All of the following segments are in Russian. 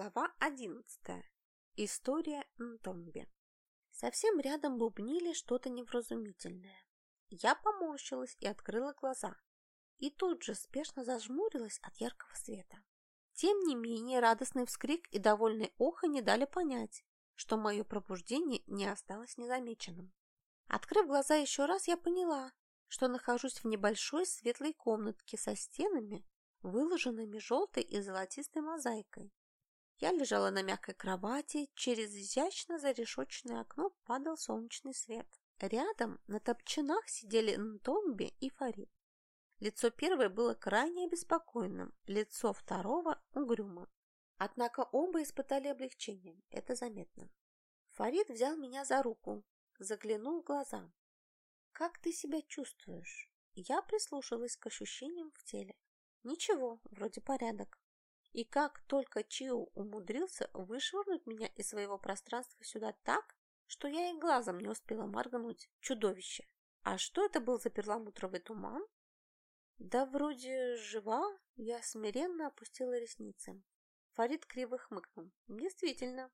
Глава 11. История Нтомби. Совсем рядом бубнили что-то невразумительное. Я поморщилась и открыла глаза. И тут же спешно зажмурилась от яркого света. Тем не менее, радостный вскрик и довольный охо не дали понять, что мое пробуждение не осталось незамеченным. Открыв глаза еще раз, я поняла, что нахожусь в небольшой светлой комнатке со стенами, выложенными желтой и золотистой мозаикой. Я лежала на мягкой кровати, через изящно зарешоченное окно падал солнечный свет. Рядом на топчинах сидели Нтомби и Фарид. Лицо первой было крайне обеспокоенным, лицо второго – угрюмым. Однако оба испытали облегчение, это заметно. Фарид взял меня за руку, заглянул в глаза. «Как ты себя чувствуешь?» Я прислушалась к ощущениям в теле. Ничего, вроде порядок. И как только Чиу умудрился вышвырнуть меня из своего пространства сюда так, что я и глазом не успела моргнуть. Чудовище! А что это был за перламутровый туман? Да вроде жива, я смиренно опустила ресницы. Фарид криво хмыкнул. Действительно.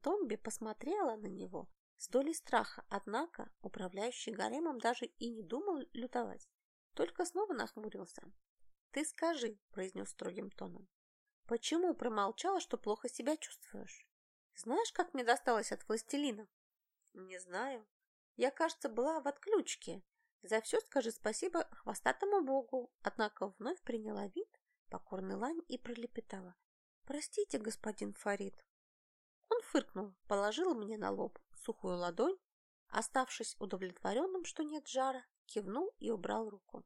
Томби посмотрела на него с долей страха, однако управляющий гаремом даже и не думал лютовать, только снова нахмурился. «Ты скажи», — произнес строгим тоном, Почему промолчала, что плохо себя чувствуешь? Знаешь, как мне досталось от властелина? Не знаю. Я, кажется, была в отключке. За все скажи спасибо хвостатому богу. Однако вновь приняла вид, покорный лань и пролепетала. Простите, господин Фарид. Он фыркнул, положил мне на лоб сухую ладонь, оставшись удовлетворенным, что нет жара, кивнул и убрал руку.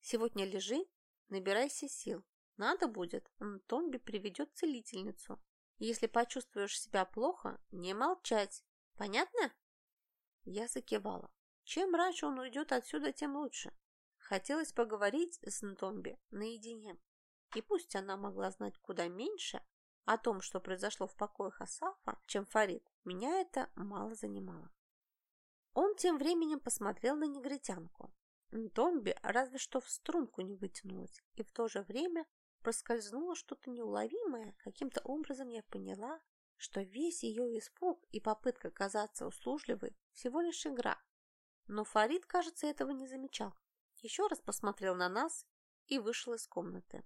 Сегодня лежи, набирайся сил. Надо будет, Томби приведет целительницу. Если почувствуешь себя плохо, не молчать. Понятно? Я закивала. Чем раньше он уйдет отсюда, тем лучше. Хотелось поговорить с Нтомби наедине. И пусть она могла знать куда меньше о том, что произошло в покоях Асафа, чем Фарид, меня это мало занимало. Он тем временем посмотрел на негритянку. Томби разве что в струнку не вытянулась, и в то же время проскользнуло что-то неуловимое, каким-то образом я поняла, что весь ее испуг и попытка казаться услужливой всего лишь игра. Но Фарид, кажется, этого не замечал. Еще раз посмотрел на нас и вышел из комнаты.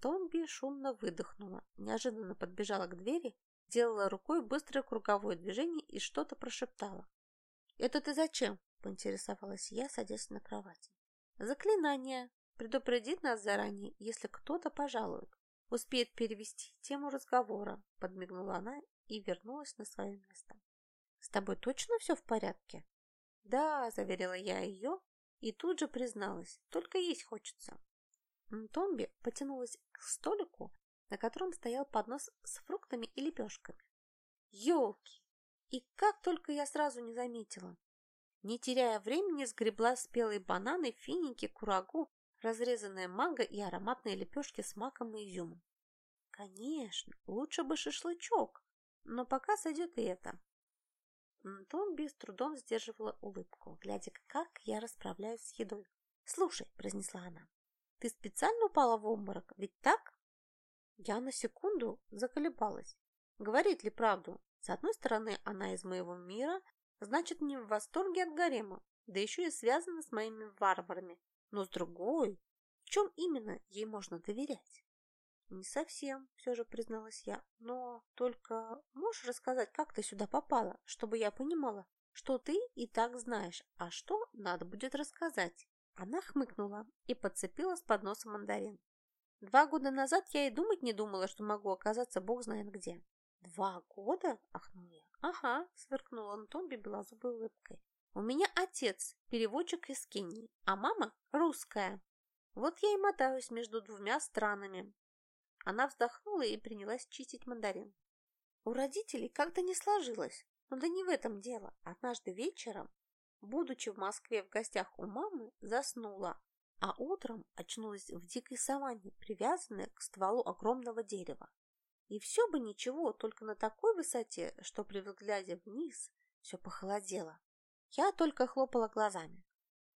Томби шумно выдохнула, неожиданно подбежала к двери, делала рукой быстрое круговое движение и что-то прошептала. «Это ты зачем?» – поинтересовалась я, садясь на кровати. «Заклинание», Предупредит нас заранее, если кто-то пожалует. Успеет перевести тему разговора, подмигнула она и вернулась на свое место. С тобой точно все в порядке? Да, заверила я ее и тут же призналась, только есть хочется. Томби потянулась к столику, на котором стоял поднос с фруктами и лепешками. Елки! И как только я сразу не заметила. Не теряя времени, сгребла спелые бананы, финики, курагу разрезанная манго и ароматные лепешки с маком и изюмом. Конечно, лучше бы шашлычок, но пока сойдет и это. Томби с трудом сдерживала улыбку, глядя, как я расправляюсь с едой. «Слушай», — произнесла она, — «ты специально упала в обморок, ведь так?» Я на секунду заколебалась. Говорит ли правду? С одной стороны, она из моего мира, значит, не в восторге от гарема, да еще и связана с моими варварами, но с другой, в чем именно ей можно доверять? Не совсем, все же призналась я, но только можешь рассказать, как ты сюда попала, чтобы я понимала, что ты и так знаешь, а что надо будет рассказать. Она хмыкнула и подцепила с подноса мандарин. Два года назад я и думать не думала, что могу оказаться бог знает где. Два года? Ахнула я. Ага, сверкнул Антон белозубой улыбкой. У меня отец переводчик из Кении, а мама русская. Вот я и мотаюсь между двумя странами. Она вздохнула и принялась чистить мандарин. У родителей как-то не сложилось, но да не в этом дело. Однажды вечером, будучи в Москве в гостях у мамы, заснула, а утром очнулась в дикой саванне, привязанная к стволу огромного дерева. И все бы ничего, только на такой высоте, что при взгляде вниз все похолодело. Я только хлопала глазами.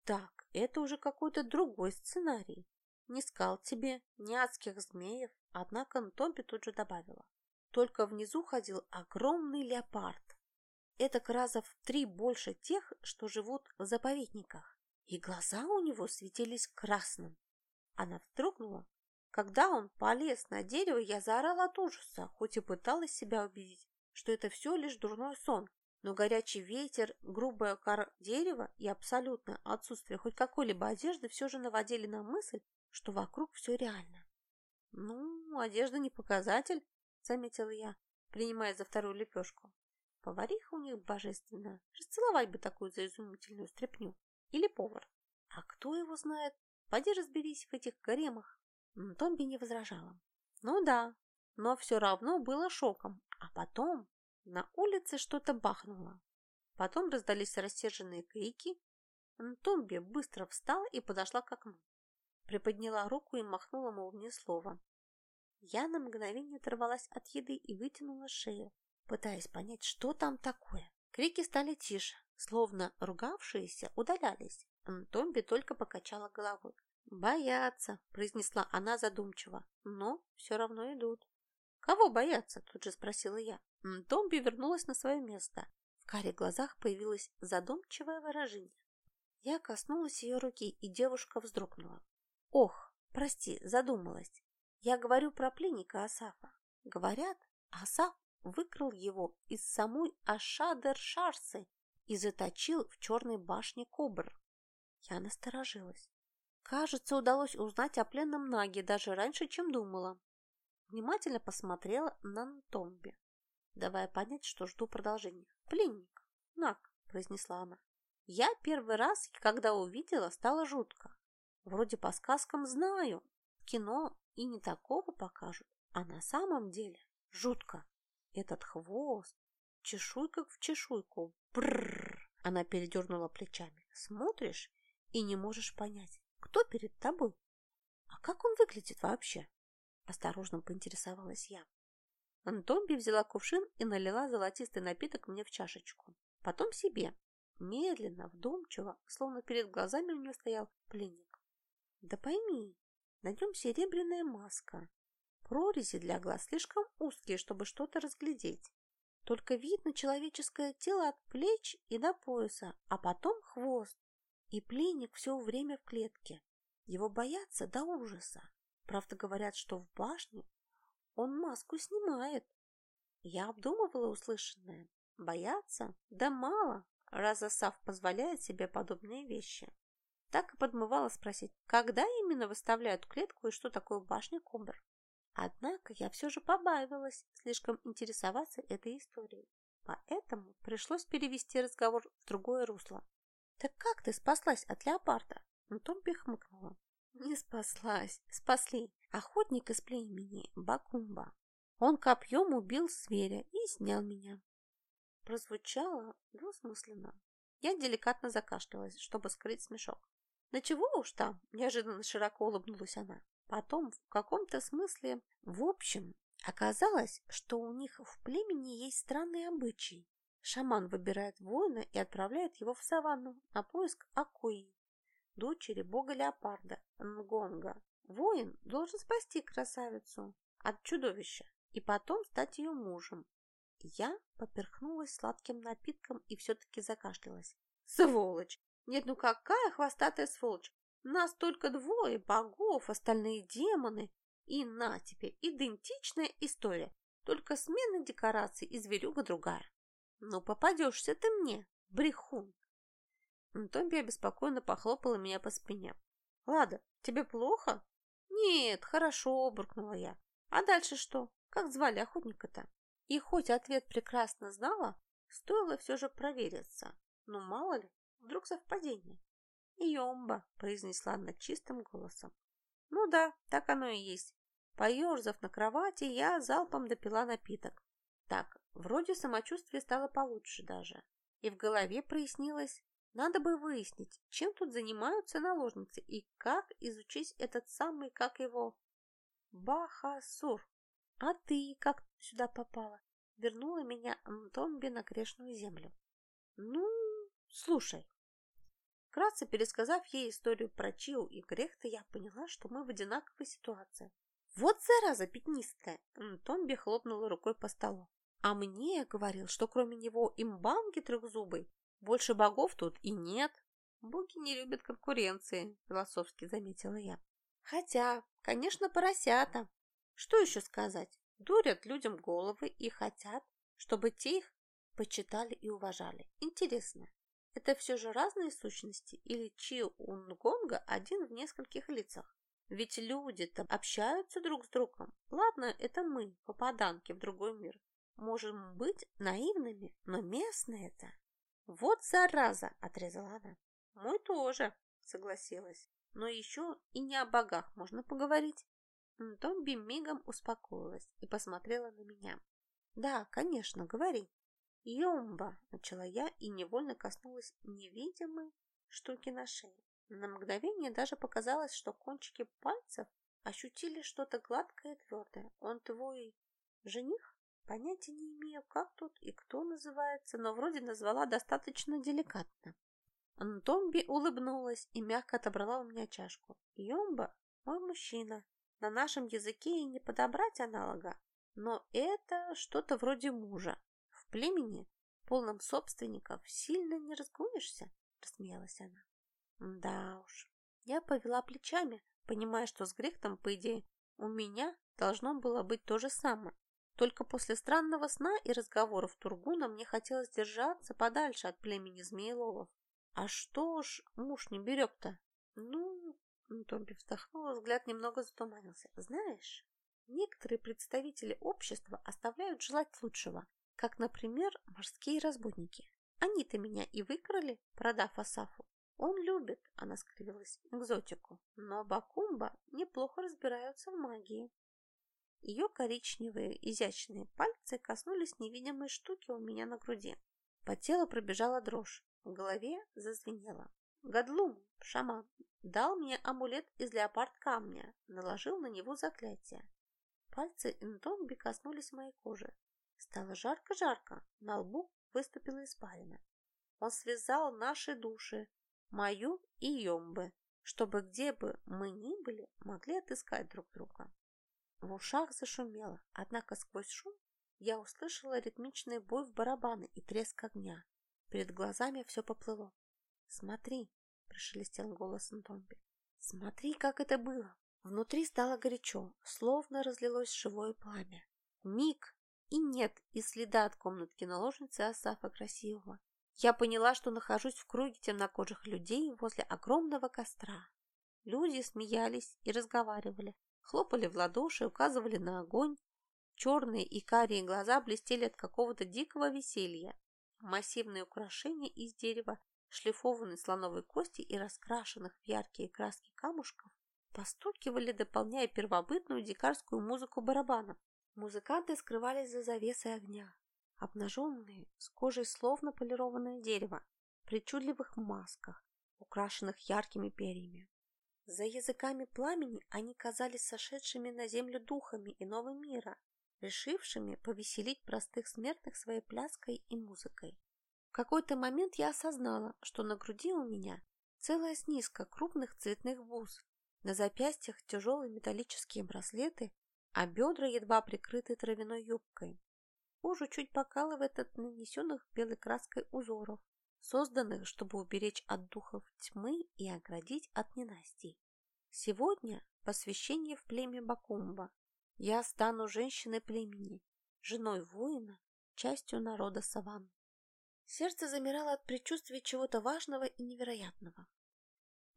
Так, это уже какой-то другой сценарий. Ни скал тебе, ни адских змеев, Однако Нтомби тут же добавила. Только внизу ходил огромный леопард. Это раза в три больше тех, что живут в заповедниках. И глаза у него светились красным. Она вздрогнула. Когда он полез на дерево, я заорала от ужаса, хоть и пыталась себя убедить, что это все лишь дурной сон. Но горячий ветер, грубая кора дерева и абсолютное отсутствие хоть какой-либо одежды все же наводили на мысль, что вокруг все реально. «Ну, одежда не показатель», — заметила я, принимая за вторую лепешку. Повариха у них божественная. Расцеловать бы такую за изумительную стряпню. Или повар. А кто его знает? Пойди разберись в этих гаремах. Томби не возражала. Ну да, но все равно было шоком. А потом на улице что-то бахнуло. Потом раздались рассерженные крики. Томби быстро встала и подошла к окну. Приподняла руку и махнула, мол, мне слово. Я на мгновение оторвалась от еды и вытянула шею, пытаясь понять, что там такое. Крики стали тише, словно ругавшиеся удалялись. Томби только покачала головой. «Боятся», — произнесла она задумчиво, — «но все равно идут». «Кого бояться?» — тут же спросила я. Томби вернулась на свое место. В каре глазах появилось задумчивое выражение. Я коснулась ее руки, и девушка вздрогнула. «Ох, прости, задумалась. Я говорю про пленника Асафа. Говорят, Асаф выкрал его из самой Ашадер-Шарсы и заточил в черной башне Кобр. Я насторожилась. Кажется, удалось узнать о пленном Наге даже раньше, чем думала. Внимательно посмотрела на Нтомби, давая понять, что жду продолжения. «Пленник, Наг», — произнесла она. Я первый раз, когда увидела, стало жутко. Вроде по сказкам знаю, кино и не такого покажут, а на самом деле жутко. Этот хвост, чешуйка в чешуйку, брррр. Она передернула плечами. Смотришь и не можешь понять, кто перед тобой. А как он выглядит вообще? Осторожно поинтересовалась я. Антомби взяла кувшин и налила золотистый напиток мне в чашечку. Потом себе. Медленно, вдумчиво, словно перед глазами у нее стоял пленник. Да пойми, на нем серебряная маска. Прорези для глаз слишком узкие, чтобы что-то разглядеть. Только видно человеческое тело от плеч и до пояса, а потом хвост. И пленник все время в клетке. Его боятся до ужаса. Правда, говорят, что в башне он маску снимает. Я обдумывала услышанное. Бояться? Да мало, раз Асав позволяет себе подобные вещи. Так и подмывала спросить, когда именно выставляют клетку и что такое башня Кобр. Однако я все же побаивалась слишком интересоваться этой историей. Поэтому пришлось перевести разговор в другое русло. «Так как ты спаслась от леопарда?» Томпи хмыкнула. «Не спаслась. Спасли. Охотник из племени Бакумба. Он копьем убил зверя и снял меня». Прозвучало двусмысленно. Я деликатно закашлялась, чтобы скрыть смешок. «Да чего уж там?» – неожиданно широко улыбнулась она. Потом, в каком-то смысле, в общем, оказалось, что у них в племени есть странный обычай. Шаман выбирает воина и отправляет его в саванну на поиск Акуи, дочери бога леопарда Нгонга. Воин должен спасти красавицу от чудовища и потом стать ее мужем. Я поперхнулась сладким напитком и все-таки закашлялась. Сволочь! Нет, ну какая хвостатая сволочь! Нас только двое богов, остальные демоны. И на тебе, идентичная история, только смена декораций и зверюга другая. Ну, попадешься ты мне, брехун. Томби обеспокоенно похлопала меня по спине. Лада, тебе плохо? Нет, хорошо, буркнула я. А дальше что? Как звали охотника-то? И хоть ответ прекрасно знала, стоило все же провериться. Ну, мало ли, Вдруг совпадение? «Йомба», — произнесла она чистым голосом. «Ну да, так оно и есть». Поерзав на кровати, я залпом допила напиток. Так, вроде самочувствие стало получше даже. И в голове прояснилось, надо бы выяснить, чем тут занимаются наложницы и как изучить этот самый, как его, Бахасур. А ты как сюда попала? Вернула меня Антомби на грешную землю. Ну, Слушай. Вкратце пересказав ей историю про Чиу и Грехта, я поняла, что мы в одинаковой ситуации. Вот зараза пятнистая! Томби хлопнула рукой по столу. А мне говорил, что кроме него имбанги трехзубый, больше богов тут и нет. Боги не любят конкуренции, философски заметила я. Хотя, конечно, поросята. Что еще сказать? Дурят людям головы и хотят, чтобы те их почитали и уважали. Интересно, это все же разные сущности или Чи Унгонга один в нескольких лицах? Ведь люди-то общаются друг с другом. Ладно, это мы, попаданки в другой мир. Можем быть наивными, но местные-то... Вот зараза, отрезала она. Мой тоже, согласилась. Но еще и не о богах можно поговорить. Томби мигом успокоилась и посмотрела на меня. Да, конечно, говори. Йомба, начала я и невольно коснулась невидимой штуки на шее. На мгновение даже показалось, что кончики пальцев ощутили что-то гладкое и твердое. Он твой жених? Понятия не имею, как тут и кто называется, но вроде назвала достаточно деликатно. Антомби улыбнулась и мягко отобрала у меня чашку. Йомба – мой мужчина. На нашем языке и не подобрать аналога, но это что-то вроде мужа. В племени, полном собственников, сильно не разгонишься, рассмеялась она. Да уж. Я повела плечами, понимая, что с Грехтом, по идее, у меня должно было быть то же самое. Только после странного сна и разговоров Тургуна мне хотелось держаться подальше от племени Змееловов. А что ж муж не берег-то? Ну, Томби вздохнула, взгляд немного затуманился. Знаешь, некоторые представители общества оставляют желать лучшего, как, например, морские разбойники. Они-то меня и выкрали, продав Асафу. Он любит, она скривилась, экзотику, но Бакумба неплохо разбираются в магии. Ее коричневые изящные пальцы коснулись невидимой штуки у меня на груди. По телу пробежала дрожь, в голове зазвенело. Гадлум, шаман, дал мне амулет из леопард камня, наложил на него заклятие. Пальцы Интомби коснулись моей кожи. Стало жарко-жарко, на лбу выступила испарина. Он связал наши души, мою и Йомбы, чтобы где бы мы ни были, могли отыскать друг друга. В ушах зашумело, однако сквозь шум я услышала ритмичный бой в барабаны и треск огня. Перед глазами все поплыло. «Смотри!» – прошелестел голос Антомби. «Смотри, как это было!» Внутри стало горячо, словно разлилось живое пламя. Миг, и нет и следа от комнатки наложницы Асафа Красивого. Я поняла, что нахожусь в круге темнокожих людей возле огромного костра. Люди смеялись и разговаривали, хлопали в ладоши, указывали на огонь. Черные и карие глаза блестели от какого-то дикого веселья. Массивные украшения из дерева, шлифованной слоновой кости и раскрашенных в яркие краски камушков постукивали, дополняя первобытную дикарскую музыку барабанов. Музыканты скрывались за завесой огня, обнаженные, с кожей словно полированное дерево, в причудливых масках, украшенных яркими перьями. За языками пламени они казались сошедшими на землю духами иного мира, решившими повеселить простых смертных своей пляской и музыкой. В какой-то момент я осознала, что на груди у меня целая снизка крупных цветных бус, на запястьях тяжелые металлические браслеты, а бедра едва прикрыты травяной юбкой. Кожу чуть покалывает от нанесенных белой краской узоров, созданных, чтобы уберечь от духов тьмы и оградить от ненастий. Сегодня посвящение в племя Бакумба. Я стану женщиной племени, женой воина, частью народа Саван. Сердце замирало от предчувствия чего-то важного и невероятного.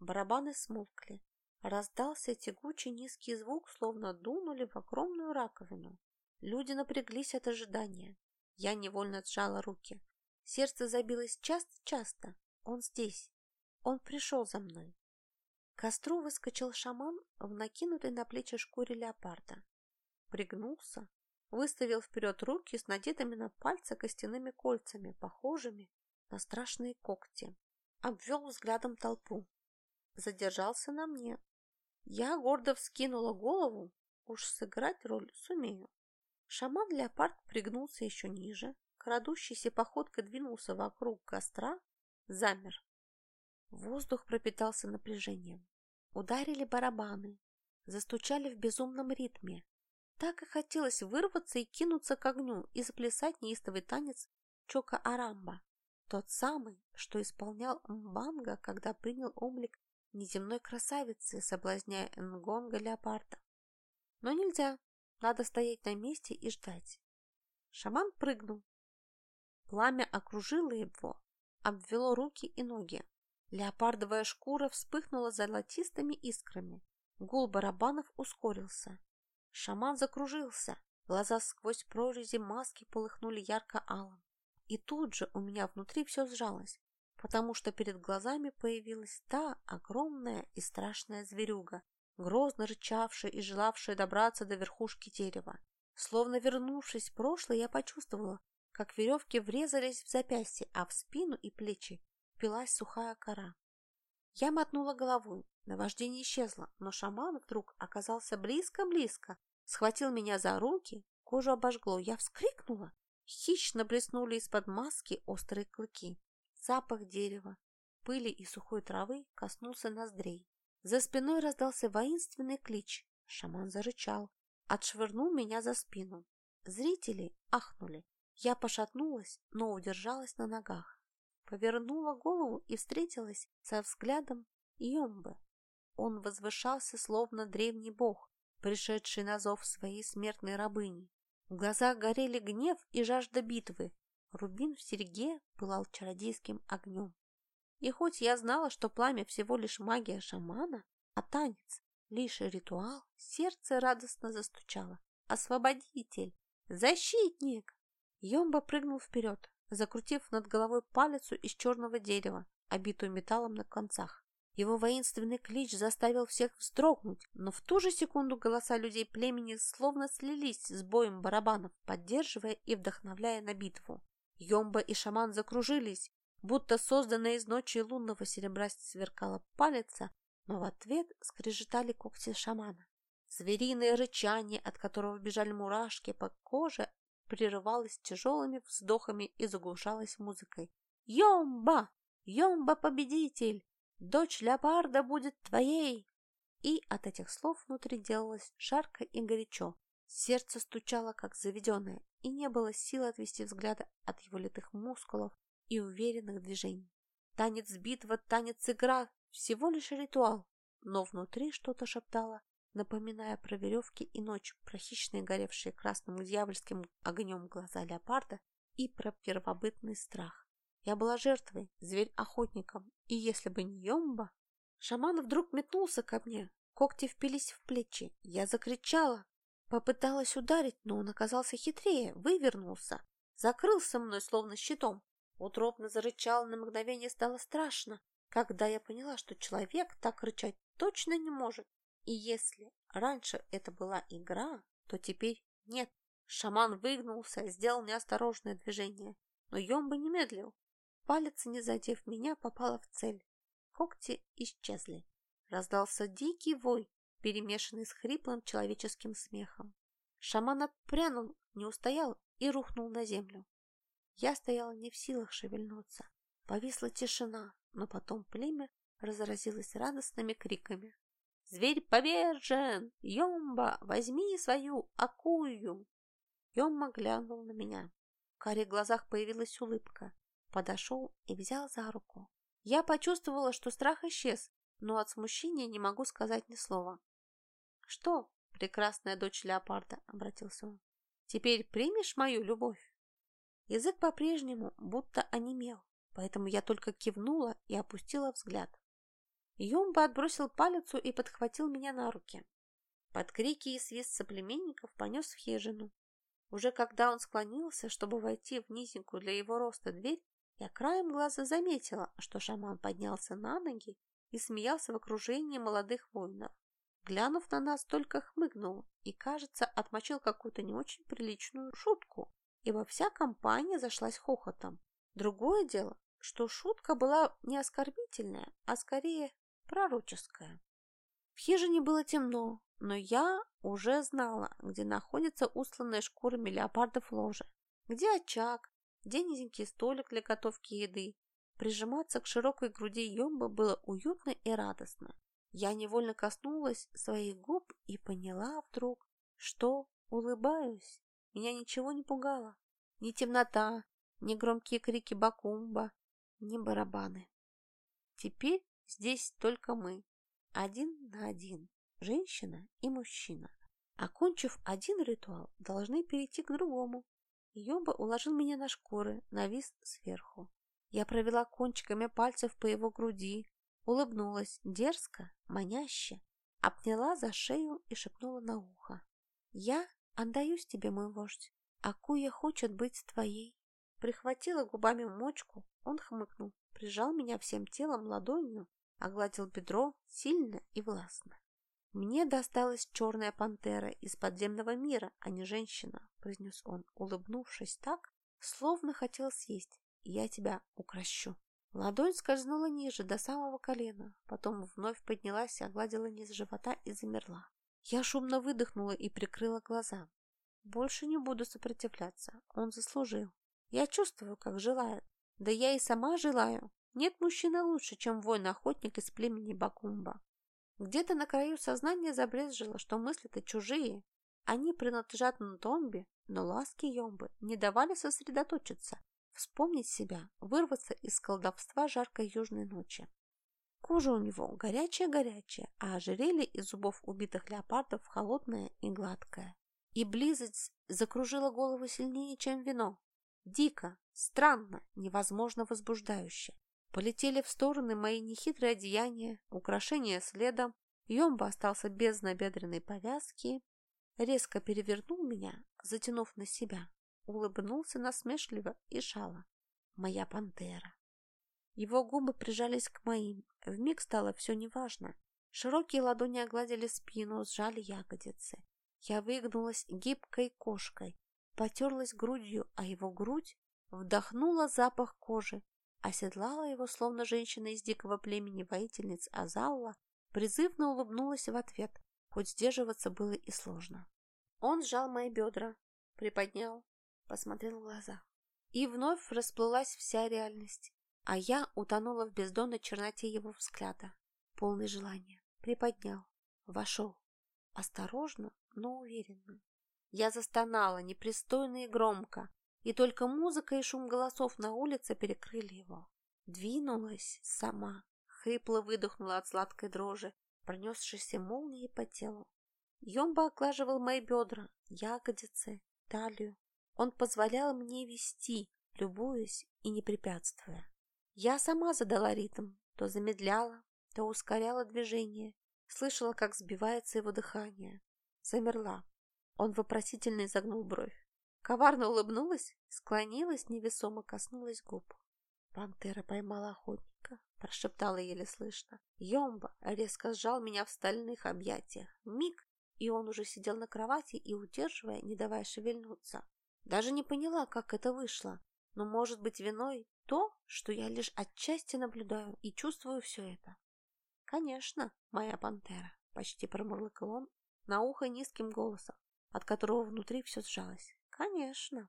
Барабаны смолкли. Раздался тягучий низкий звук, словно дунули в огромную раковину. Люди напряглись от ожидания. Я невольно сжала руки. Сердце забилось часто-часто. Он здесь. Он пришел за мной. К костру выскочил шаман в накинутой на плечи шкуре леопарда. Пригнулся, выставил вперед руки с надетыми на пальцы костяными кольцами, похожими на страшные когти. Обвел взглядом толпу. Задержался на мне. Я гордо вскинула голову, уж сыграть роль сумею. Шаман-леопард пригнулся еще ниже, крадущейся походкой двинулся вокруг костра, замер. Воздух пропитался напряжением. Ударили барабаны. застучали в безумном ритме. Так и хотелось вырваться и кинуться к огню и заплясать неистовый танец Чока Арамба. Тот самый, что исполнял Мбанга, когда принял облик неземной красавицы, соблазняя Нгонга леопарда. Но нельзя, надо стоять на месте и ждать. Шаман прыгнул. Пламя окружило его, обвело руки и ноги. Леопардовая шкура вспыхнула золотистыми искрами. Гул барабанов ускорился. Шаман закружился. Глаза сквозь прорези маски полыхнули ярко-алым. И тут же у меня внутри все сжалось, потому что перед глазами появилась та огромная и страшная зверюга, грозно рычавшая и желавшая добраться до верхушки дерева. Словно вернувшись в прошлое, я почувствовала, как веревки врезались в запястье, а в спину и плечи впилась сухая кора. Я мотнула головой, наваждение исчезло, но шаман вдруг оказался близко-близко, схватил меня за руки, кожу обожгло, я вскрикнула. Хищно блеснули из-под маски острые клыки. Запах дерева, пыли и сухой травы коснулся ноздрей. За спиной раздался воинственный клич. Шаман зарычал, отшвырнул меня за спину. Зрители ахнули. Я пошатнулась, но удержалась на ногах. Повернула голову и встретилась со взглядом Йомбы. Он возвышался, словно древний бог, пришедший на зов своей смертной рабыни. В глазах горели гнев и жажда битвы. Рубин в серьге пылал чародейским огнем. И хоть я знала, что пламя всего лишь магия шамана, а танец — лишь ритуал, сердце радостно застучало. «Освободитель! Защитник!» Йомба прыгнул вперед, закрутив над головой палицу из черного дерева, обитую металлом на концах. Его воинственный клич заставил всех вздрогнуть, но в ту же секунду голоса людей племени словно слились с боем барабанов, поддерживая и вдохновляя на битву. Йомба и шаман закружились, будто созданная из ночи лунного серебра сверкала палица, но в ответ скрежетали когти шамана. Звериное рычание, от которого бежали мурашки по коже, прерывалось тяжелыми вздохами и заглушалось музыкой. «Йомба! Йомба победитель! Дочь леопарда будет твоей!» И от этих слов внутри делалось жарко и горячо. Сердце стучало, как заведенное, и не было сил отвести взгляда от его литых мускулов и уверенных движений. Танец битва, танец игра – всего лишь ритуал, но внутри что-то шептало, напоминая про веревки и ночь, про хищные, горевшие красным дьявольским огнем глаза леопарда и про первобытный страх. Я была жертвой, зверь-охотником, и если бы не Йомба... Шаман вдруг метнулся ко мне, когти впились в плечи. Я закричала, попыталась ударить, но он оказался хитрее, вывернулся, закрылся мной словно щитом. Утробно зарычал, на мгновение стало страшно, когда я поняла, что человек так рычать точно не может. И если раньше это была игра, то теперь нет. Шаман выгнулся, сделал неосторожное движение, но Йомба не медлил. Палец, не задев меня, попала в цель. Когти исчезли. Раздался дикий вой, перемешанный с хриплым человеческим смехом. Шаман отпрянул, не устоял и рухнул на землю. Я стояла не в силах шевельнуться. Повисла тишина, но потом племя разразилось радостными криками. «Зверь повержен! Йомба, возьми свою акую!» Йомма глянул на меня. В карих глазах появилась улыбка подошел и взял за руку. Я почувствовала, что страх исчез, но от смущения не могу сказать ни слова. «Что, прекрасная дочь леопарда?» — обратился он. «Теперь примешь мою любовь?» Язык по-прежнему будто онемел, поэтому я только кивнула и опустила взгляд. Юмба отбросил палицу и подхватил меня на руки. Под крики и свист соплеменников понес в хижину. Уже когда он склонился, чтобы войти в низенькую для его роста дверь, я краем глаза заметила, что шаман поднялся на ноги и смеялся в окружении молодых воинов. Глянув на нас, только хмыгнул и, кажется, отмочил какую-то не очень приличную шутку, ибо вся компания зашлась хохотом. Другое дело, что шутка была не оскорбительная, а скорее пророческая. В хижине было темно, но я уже знала, где находится устланная шкурами леопардов ложе, где очаг, где низенький столик для готовки еды. Прижиматься к широкой груди Йомба было уютно и радостно. Я невольно коснулась своих губ и поняла вдруг, что улыбаюсь. Меня ничего не пугало. Ни темнота, ни громкие крики Бакумба, ни барабаны. Теперь здесь только мы, один на один, женщина и мужчина. Окончив один ритуал, должны перейти к другому. Йоба уложил меня на шкуры, навис сверху. Я провела кончиками пальцев по его груди, улыбнулась дерзко, маняще, обняла за шею и шепнула на ухо. «Я отдаюсь тебе, мой вождь. Акуя хочет быть твоей». Прихватила губами мочку, он хмыкнул, прижал меня всем телом ладонью, огладил бедро сильно и властно. «Мне досталась черная пантера из подземного мира, а не женщина», — произнес он, улыбнувшись так, словно хотел съесть. «Я тебя укращу». Ладонь скользнула ниже, до самого колена, потом вновь поднялась и огладила низ живота и замерла. Я шумно выдохнула и прикрыла глаза. Больше не буду сопротивляться, он заслужил. Я чувствую, как желает. Да я и сама желаю. Нет мужчины лучше, чем воин-охотник из племени Бакумба. Где-то на краю сознания забрезжило, что мысли-то чужие. Они принадлежат Нтомбе, но ласки Йомбы не давали сосредоточиться, вспомнить себя, вырваться из колдовства жаркой южной ночи. Кожа у него горячая-горячая, а ожерелье из зубов убитых леопардов холодное и гладкое. И близость закружила голову сильнее, чем вино. Дико, странно, невозможно возбуждающе. Полетели в стороны мои нехитрые одеяния, украшения следом. Йомба остался без набедренной повязки. Резко перевернул меня, затянув на себя. Улыбнулся насмешливо и шало. Моя пантера. Его губы прижались к моим. Вмиг стало все неважно. Широкие ладони огладили спину, сжали ягодицы. Я выгнулась гибкой кошкой, потерлась грудью, а его грудь вдохнула запах кожи, оседлала его, словно женщина из дикого племени воительниц Азаула, призывно улыбнулась в ответ, хоть сдерживаться было и сложно. Он сжал мои бедра, приподнял, посмотрел в глаза. И вновь расплылась вся реальность, а я утонула в бездонной черноте его взгляда, полный желания. Приподнял, вошел, осторожно, но уверенно. Я застонала непристойно и громко, и только музыка и шум голосов на улице перекрыли его. Двинулась сама, хрипло выдохнула от сладкой дрожи, пронесшейся молнией по телу. Йомба оглаживал мои бедра, ягодицы, талию. Он позволял мне вести, любуясь и не препятствуя. Я сама задала ритм, то замедляла, то ускоряла движение, слышала, как сбивается его дыхание. Замерла. Он вопросительно изогнул бровь. Коварно улыбнулась, склонилась, невесомо коснулась губ. Пантера поймала охотника, прошептала еле слышно. Йомба резко сжал меня в стальных объятиях. Миг, и он уже сидел на кровати и, удерживая, не давая шевельнуться. Даже не поняла, как это вышло. Но может быть виной то, что я лишь отчасти наблюдаю и чувствую все это. Конечно, моя пантера, почти промурлыкал он на ухо низким голосом, от которого внутри все сжалось. Конечно.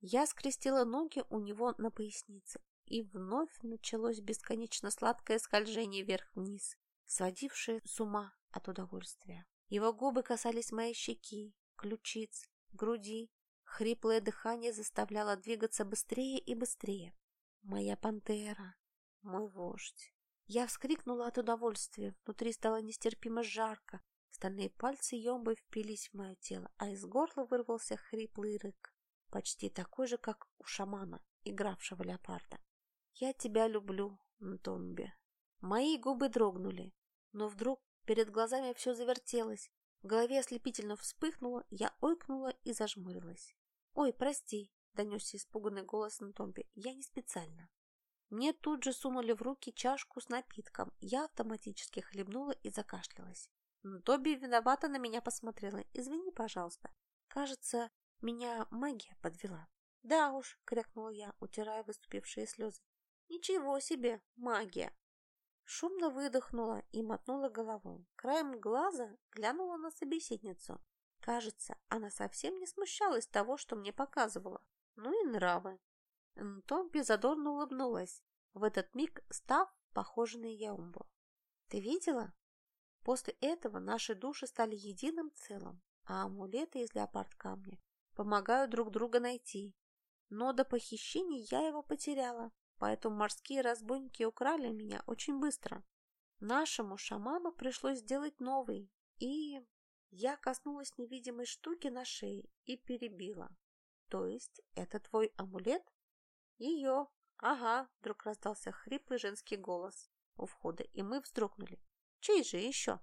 Я скрестила ноги у него на пояснице, и вновь началось бесконечно сладкое скольжение вверх-вниз, сводившее с ума от удовольствия. Его губы касались моей щеки, ключиц, груди. Хриплое дыхание заставляло двигаться быстрее и быстрее. Моя пантера, мой вождь. Я вскрикнула от удовольствия, внутри стало нестерпимо жарко, Стальные пальцы Йомбы впились в мое тело, а из горла вырвался хриплый рык, почти такой же, как у шамана, игравшего леопарда. «Я тебя люблю, Нтомби». Мои губы дрогнули, но вдруг перед глазами все завертелось, в голове ослепительно вспыхнуло, я ойкнула и зажмурилась. «Ой, прости», — донесся испуганный голос Нтомби, — «я не специально». Мне тут же сунули в руки чашку с напитком, я автоматически хлебнула и закашлялась. Тоби виновато на меня посмотрела. Извини, пожалуйста. Кажется, меня магия подвела. Да уж, крякнула я, утирая выступившие слезы. Ничего себе, магия. Шумно выдохнула и мотнула головой. Краем глаза глянула на собеседницу. Кажется, она совсем не смущалась того, что мне показывала. Ну и нравы. Томпи задорно улыбнулась, в этот миг став похожей на Яумбу. «Ты видела? После этого наши души стали единым целым, а амулеты из леопард камня помогают друг друга найти. Но до похищения я его потеряла, поэтому морские разбойники украли меня очень быстро. Нашему шаману пришлось сделать новый, и я коснулась невидимой штуки на шее и перебила. То есть это твой амулет? Ее. Ага, вдруг раздался хриплый женский голос у входа, и мы вздрогнули. Чей же еще?